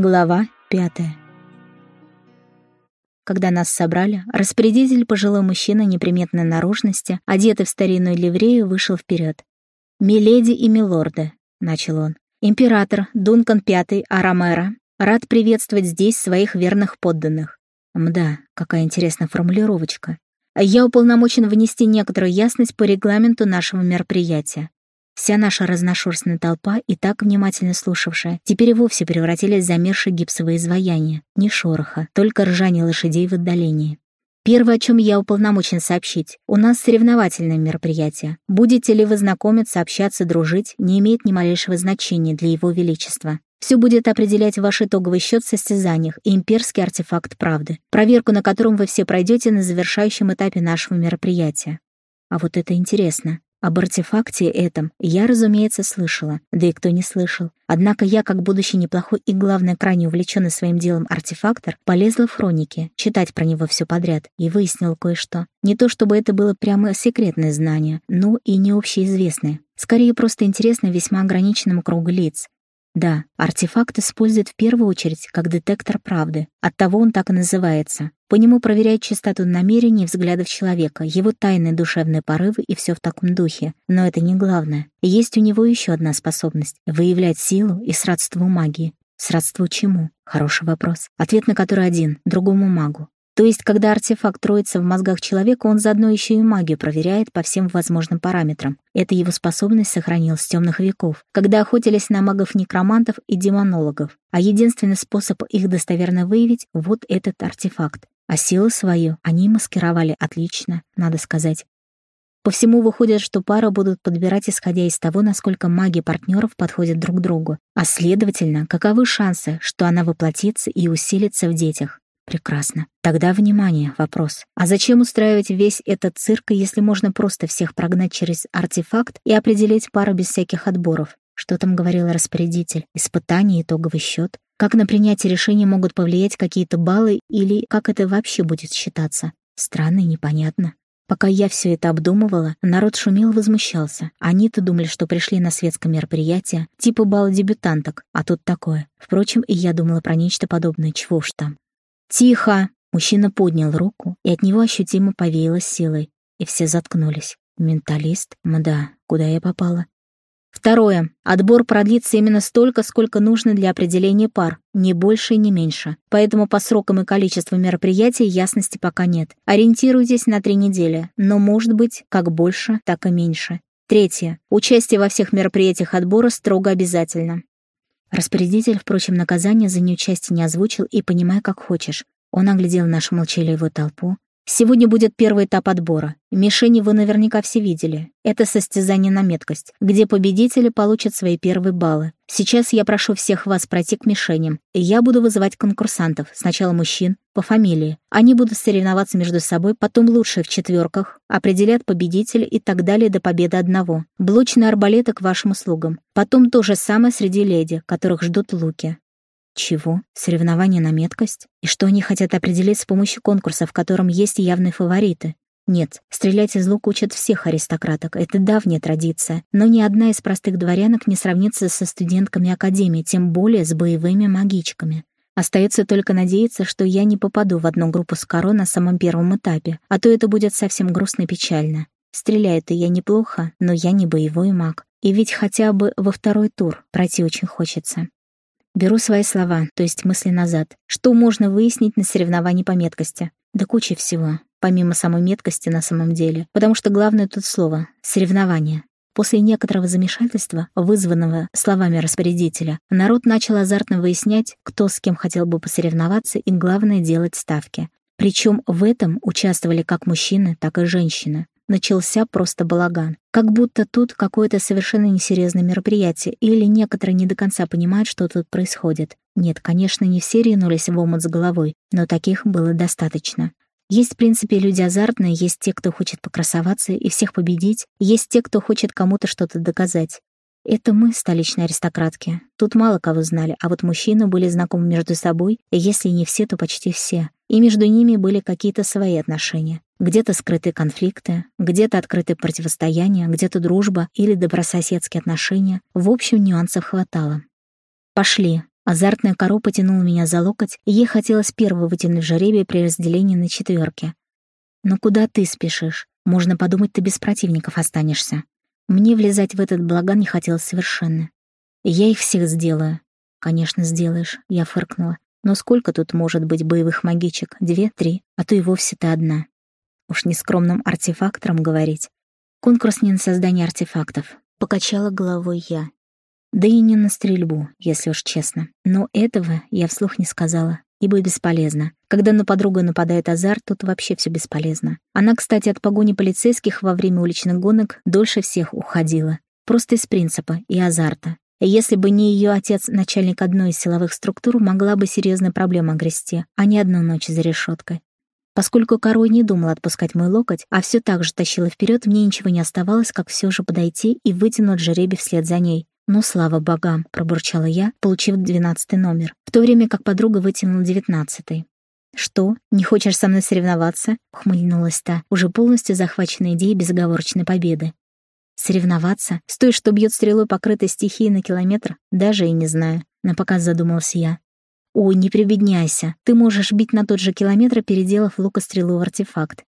Глава пятая. Когда нас собрали, распорядитель, пожилой мужчина неприметной наружности, одетый в старинную ливрею, вышел вперед. «Миледи и милорды», — начал он, — «император Дункан V Арамера рад приветствовать здесь своих верных подданных». Мда, какая интересная формулировочка. Я уполномочен внести некоторую ясность по регламенту нашего мероприятия. Вся наша разношерстная толпа, и так внимательно слушавшая, теперь и вовсе превратились в замершие гипсовые изваяния. Ни шороха, только ржание лошадей в отдалении. Первое, о чем я уполномочен сообщить, у нас соревновательное мероприятие. Будете ли вы знакомиться, общаться, дружить, не имеет ни малейшего значения для его величества. Все будет определять ваш итоговый счет в состязаниях и имперский артефакт правды, проверку на котором вы все пройдете на завершающем этапе нашего мероприятия. А вот это интересно. Об артефакте этом я, разумеется, слышала, да и кто не слышал. Однако я, как будущий неплохой и, главное, крайне увлеченный своим делом артефактор, полезла в хроники, читать про него все подряд, и выяснил кое-что. Не то чтобы это было прямо секретное знание, но и не общеизвестное. Скорее, просто интересно весьма ограниченному кругу лиц. Да, артефакт используют в первую очередь как детектор правды. Оттого он так и называется. По нему проверяют чистоту намерений и взглядов человека, его тайные душевные порывы и все в таком духе. Но это не главное. Есть у него еще одна способность — выявлять силу и сродство магии. Сродство чему? Хороший вопрос. Ответ на который один — другому магу. То есть, когда артефакт троится в мозгах человека, он заодно еще и магию проверяет по всем возможным параметрам. Эта его способность сохранилась с темных веков, когда охотились на магов-некромантов и демонологов. А единственный способ их достоверно выявить — вот этот артефакт. А силу свою они маскировали отлично, надо сказать. По всему выходит, что пара будут подбирать исходя из того, насколько маги партнеров подходят друг другу, а следовательно, каковы шансы, что она воплотится и усилится в детях. Прекрасно. Тогда внимание, вопрос. А зачем устраивать весь этот цирк, если можно просто всех прогнать через артефакт и определить пару без всяких отборов? Что там говорил распорядитель? Испытание, итоговый счет? Как на принятие решения могут повлиять какие-то баллы или как это вообще будет считаться? Странно и непонятно. Пока я все это обдумывала, народ шумел и возмущался. Они-то думали, что пришли на светское мероприятие, типа бала дебютанток, а тут такое. Впрочем, и я думала про нечто подобное, чего уж там. «Тихо!» Мужчина поднял руку, и от него ощутимо повеяло силой, и все заткнулись. «Менталист? Мда, куда я попала?» Второе. Отбор продлится именно столько, сколько нужно для определения пар, не больше и не меньше. Поэтому по срокам и количеству мероприятий ясности пока нет. Ориентируйтесь на три недели, но может быть как больше, так и меньше. Третье. Участие во всех мероприятиях отбора строго обязательно. Распорядитель, впрочем, наказание за неучастие не озвучил и понимай, как хочешь. Он оглядел нашу молчаливую толпу. Сегодня будет первый этап отбора. Мишени вы наверняка все видели. Это состязание на меткость, где победители получат свои первые баллы. Сейчас я прошу всех вас пройти к мишеням, я буду вызывать конкурсантов, сначала мужчин, по фамилии. Они будут соревноваться между собой, потом лучшие в четверках, определят победителя и так далее до победы одного. Блочные арбалеты к вашим услугам. Потом то же самое среди леди, которых ждут луки. Чего? Соревнования на меткость? И что они хотят определить с помощью конкурса, в котором есть явные фавориты? Нет, стрелять из лука учат всех аристократок, это давняя традиция, но ни одна из простых дворянок не сравнится со студентками академии, тем более с боевыми магичками. Остается только надеяться, что я не попаду в одну группу с Каро на самом первом этапе, а то это будет совсем грустно и печально. Стреляю-то я неплохо, но я не боевой маг. И ведь хотя бы во второй тур пройти очень хочется. Беру свои слова, то есть мысли назад. Что можно выяснить на соревновании по меткости? Да куча всего, помимо самой меткости на самом деле. Потому что главное тут слово — соревнование. После некоторого замешательства, вызванного словами распорядителя, народ начал азартно выяснять, кто с кем хотел бы посоревноваться и, главное, делать ставки. Причем в этом участвовали как мужчины, так и женщины начался просто балаган. Как будто тут какое-то совершенно несерьезное мероприятие, или некоторые не до конца понимают, что тут происходит. Нет, конечно, не все ринулись в омут с головой, но таких было достаточно. Есть, в принципе, люди азартные, есть те, кто хочет покрасоваться и всех победить, есть те, кто хочет кому-то что-то доказать. Это мы, столичные аристократки. Тут мало кого знали, а вот мужчины были знакомы между собой, и если не все, то почти все. И между ними были какие-то свои отношения. Где-то скрытые конфликты, где-то открытые противостояния, где-то дружба или добрососедские отношения. В общем, нюансов хватало. «Пошли», Азартная Каро потянула меня за локоть, и ей хотелось первой вытянуть жеребие при разделении на четверки. «Но куда ты спешишь? Можно подумать, ты без противников останешься». Мне влезать в этот благан не хотелось совершенно. «Я их всех сделаю». «Конечно, сделаешь», — я фыркнула. «Но сколько тут может быть боевых магичек? Две, три, а то и вовсе ты одна». Уж не скромным артефактором говорить. Конкурс не на создание артефактов. Покачала головой я. Да и не на стрельбу, если уж честно. Но этого я вслух не сказала, ибо бесполезно. Когда на подругу нападает азарт, тут вообще все бесполезно. Она, кстати, от погони полицейских во время уличных гонок дольше всех уходила. Просто из принципа и азарта. Если бы не ее отец, начальник одной из силовых структур, могла бы серьезные проблемы огрести, а не одну ночь за решеткой. Поскольку король не думал отпускать мой локоть, а все так же тащила вперед, мне ничего не оставалось, как все же подойти и вытянуть жеребий вслед за ней. «Ну, слава богам!» — пробурчала я, получив двенадцатый номер, в то время как подруга вытянула девятнадцатый. «Что, не хочешь со мной соревноваться?» — ухмыльнулась та, уже полностью захваченная идеей безоговорочной победы. «Соревноваться? С той, что бьет стрелой покрытой стихией на километр? Даже и не знаю», — напоказ задумался я. «Ой, не прибедняйся, ты можешь бить на тот же километр, переделав лукострелу в артефакт».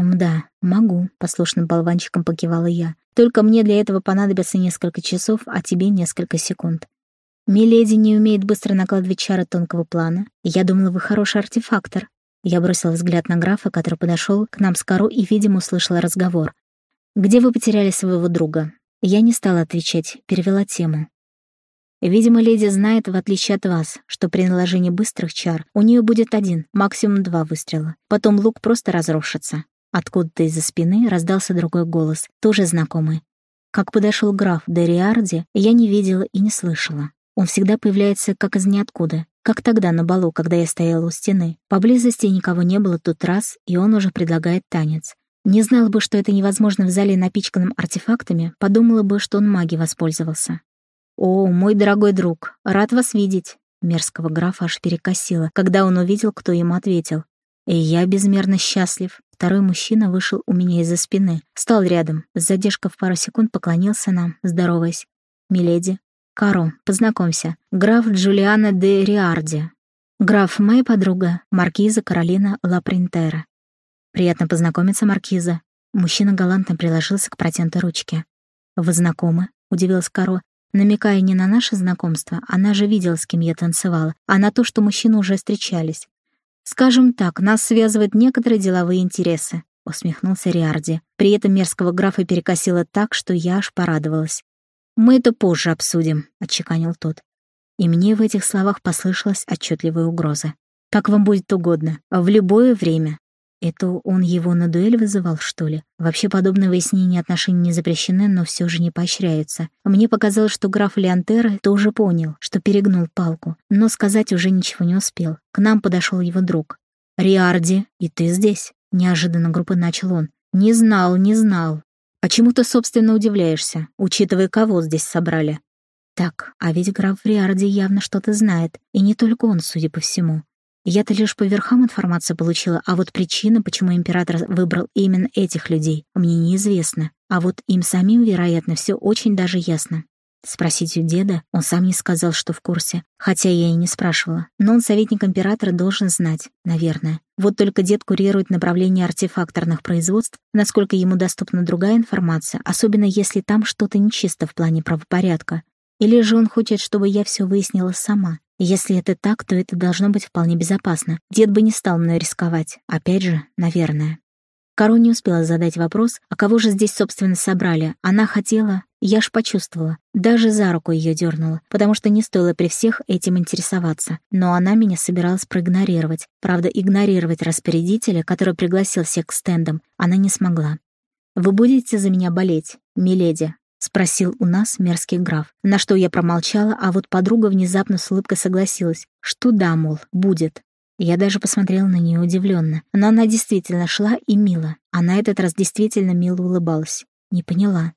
«Мда, могу», — послушным болванчиком покивала я. «Только мне для этого понадобится несколько часов, а тебе несколько секунд». «Миледи не умеет быстро накладывать чары тонкого плана. Я думала, вы хороший артефактор». Я бросила взгляд на графа, который подошел к нам с кору и, видимо, услышала разговор. «Где вы потеряли своего друга?» Я не стала отвечать, перевела тему. Видимо, леди знает, в отличие от вас, что при наложении быстрых чар у нее будет один, максимум два выстрела. Потом лук просто разрушится. Откуда-то из-за спины раздался другой голос, тоже знакомый. Как подошел граф Дериарди, я не видела и не слышала. Он всегда появляется как из ниоткуда, как тогда на балу, когда я стояла у стены. Поблизости никого не было тут раз, и он уже предлагает танец. Не знала бы, что это невозможно в зале напичканном артефактами, подумала бы, что он магией воспользовался. «О, мой дорогой друг, рад вас видеть!» Мерзкого графа аж перекосило, когда он увидел, кто ему ответил. И я безмерно счастлив. Второй мужчина вышел у меня из-за спины, стал рядом, с задержкой в пару секунд поклонился нам, здороваясь. «Миледи». «Каро, познакомься. Граф Джулиана де Риарди. Граф, моя подруга, маркиза Каролина Лапринтера. Приятно познакомиться, маркиза». Мужчина галантно приложился к протянутой ручке. «Вы знакомы?» — удивилась Каро, намекая не на наше знакомство, она же видела, с кем я танцевала, а на то, что мужчины уже встречались. «Скажем так, нас связывают некоторые деловые интересы», — усмехнулся Риарди. При этом мерзкого графа перекосило так, что я аж порадовалась. «Мы это позже обсудим», — отчеканил тот. И мне в этих словах послышалась отчетливая угроза. «Как вам будет угодно, в любое время. Это он его на дуэль вызывал, что ли? Вообще подобные выяснения отношений не запрещены, но все же не поощряются. Мне показалось, что граф Леонтера тоже понял, что перегнул палку, но сказать уже ничего не успел. К нам подошел его друг. «Риарди, и ты здесь?» — неожиданно группы начал он. «Не знал, не знал. Почему ты, собственно, удивляешься, учитывая, кого здесь собрали?» Так, а ведь граф Риарди явно что-то знает, и не только он, судя по всему. Я-то лишь по верхам информацию получила, а вот причина, почему император выбрал именно этих людей, мне неизвестна. А вот им самим, вероятно, все очень даже ясно. Спросить у деда, он сам не сказал, что в курсе, хотя я и не спрашивала. Но он советник императора должен знать, наверное. Вот только дед курирует направление артефакторных производств, насколько ему доступна другая информация, особенно если там что-то нечисто в плане правопорядка. Или же он хочет, чтобы я все выяснила сама. Если это так, то это должно быть вполне безопасно. Дед бы не стал мной рисковать. Опять же, наверное. Каро не успела задать вопрос, а кого же здесь, собственно, собрали. Она хотела... Я ж почувствовала. Даже за руку ее дернула, потому что не стоило при всех этим интересоваться. Но она меня собиралась проигнорировать. Правда, игнорировать распорядителя, который пригласил всех к стендам, она не смогла. «Вы будете за меня болеть, миледи?» — спросил у нас мерзкий граф. На что я промолчала, а вот подруга внезапно с улыбкой согласилась. Что да, мол, будет. Я даже посмотрела на нее удивленно. Но она действительно шла и мило. А на этот раз действительно мило улыбалась. Не поняла.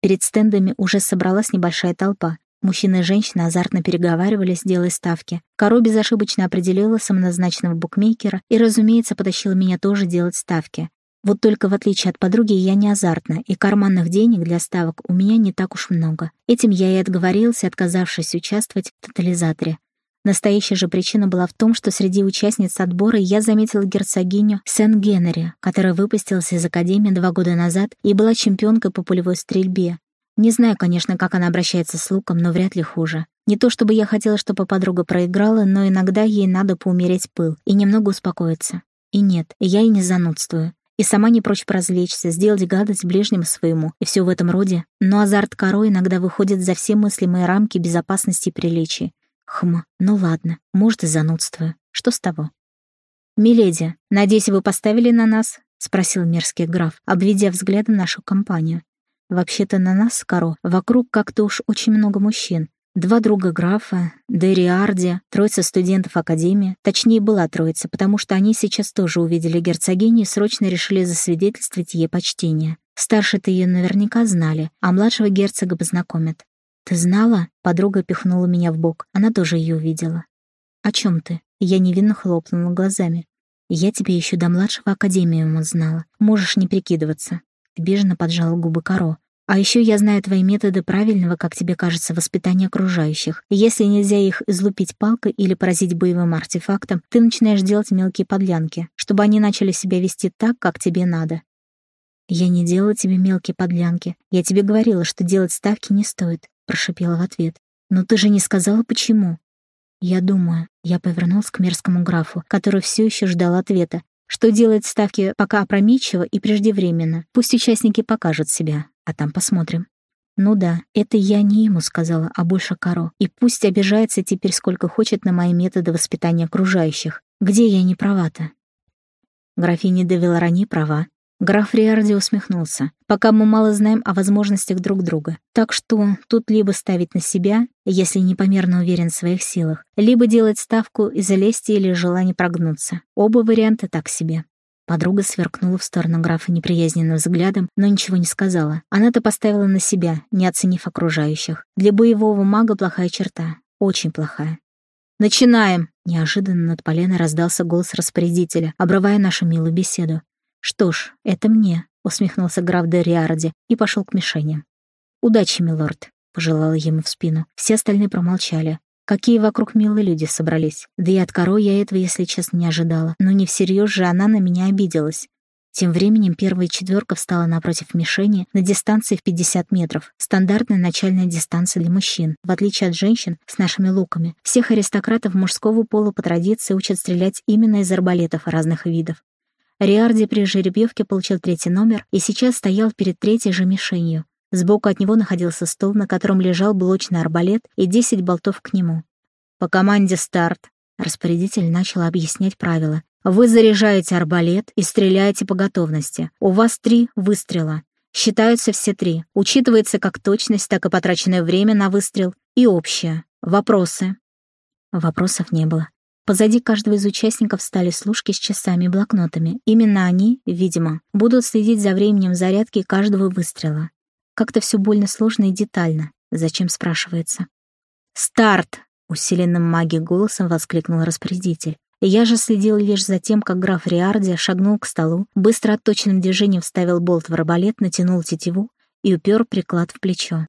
Перед стендами уже собралась небольшая толпа. Мужчины и женщины азартно переговаривались, делая ставки. Коро безошибочно определила самоназначенного букмекера и, разумеется, потащила меня тоже делать ставки. Вот только в отличие от подруги я не азартна, и карманных денег для ставок у меня не так уж много. Этим я и отговорился, отказавшись участвовать в тотализаторе. Настоящая же причина была в том, что среди участниц отбора я заметила герцогиню Сен-Генери, которая выпустилась из академии два года назад и была чемпионкой по пулевой стрельбе. Не знаю, конечно, как она обращается с луком, но вряд ли хуже. Не то чтобы я хотела, чтобы подруга проиграла, но иногда ей надо поумереть пыл и немного успокоиться. И нет, я и не занудствую. И сама не прочь поразвлечься, сделать гадость ближнему своему, и все в этом роде. Но азарт коро иногда выходит за все мыслимые рамки безопасности и приличия. Хм, ну ладно, может и занудствую. Что с того? «Миледи, надеюсь, вы поставили на нас?» — спросил мерзкий граф, обведя взглядом нашу компанию. «Вообще-то на нас, Каро, вокруг как-то уж очень много мужчин. Два друга графа, Дериарди, троица студентов Академии, точнее была троица, потому что они сейчас тоже увидели герцогиню и срочно решили засвидетельствовать ей почтение. Старшие-то ее наверняка знали, а младшего герцога познакомят. «Ты знала?» — подруга пихнула меня в бок. Она тоже ее увидела. «О чем ты?» Я невинно хлопнула глазами. «Я тебя еще до младшего академиума знала. Можешь не прикидываться». Бежно поджала губы Каро. А еще я знаю твои методы правильного, как тебе кажется, воспитания окружающих. Если нельзя их излупить палкой или поразить боевым артефактом, ты начинаешь делать мелкие подлянки, чтобы они начали себя вести так, как тебе надо. «Я не делала тебе мелкие подлянки. Я тебе говорила, что делать ставки не стоит», — прошипела в ответ. «Но ты же не сказала, почему». «Я думаю». Я повернулся к мерзкому графу, который все еще ждал ответа. Что делать ставки пока опрометчиво и преждевременно. Пусть участники покажут себя а там посмотрим. Ну да, это я не ему сказала, а больше Каро. И пусть обижается теперь сколько хочет на мои методы воспитания окружающих. Где я не права-то? Графиня де Виларани права. Граф Риарди усмехнулся. Пока мы мало знаем о возможностях друг друга. Так что тут либо ставить на себя, если непомерно уверен в своих силах, либо делать ставку из-за лести или желания прогнуться. Оба варианта так себе. Подруга сверкнула в сторону графа неприязненным взглядом, но ничего не сказала. Она-то поставила на себя, не оценив окружающих. Для боевого мага плохая черта. Очень плохая. «Начинаем!» Неожиданно над поленой раздался голос распорядителя, обрывая нашу милую беседу. «Что ж, это мне», — усмехнулся граф де Риарди и пошел к мишени. «Удачи, милорд», — пожелала ему в спину. Все остальные промолчали. Какие вокруг милые люди собрались. Да и от Коро я этого, если честно, не ожидала. Но не всерьез же она на меня обиделась. Тем временем первая четверка встала напротив мишени на дистанции в 50 метров. Стандартная начальная дистанция для мужчин. В отличие от женщин с нашими луками, всех аристократов мужского пола по традиции учат стрелять именно из арбалетов разных видов. Риарди при жеребьевке получил третий номер и сейчас стоял перед третьей же мишенью. Сбоку от него находился стол, на котором лежал блочный арбалет и 10 болтов к нему. «По команде старт!» Распорядитель начал объяснять правила. «Вы заряжаете арбалет и стреляете по готовности. У вас три выстрела. Считаются все три. Учитывается как точность, так и потраченное время на выстрел и общее. Вопросы?» Вопросов не было. Позади каждого из участников стали служки с часами и блокнотами. Именно они, видимо, будут следить за временем зарядки каждого выстрела. Как-то все больно сложно и детально. Зачем, спрашивается. «Старт!» — усиленным магией голосом воскликнул распорядитель. Я же следил лишь за тем, как граф Риарди шагнул к столу, быстро отточенным движением вставил болт в арбалет, натянул тетиву и упер приклад в плечо.